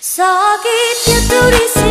Sakit yang tulis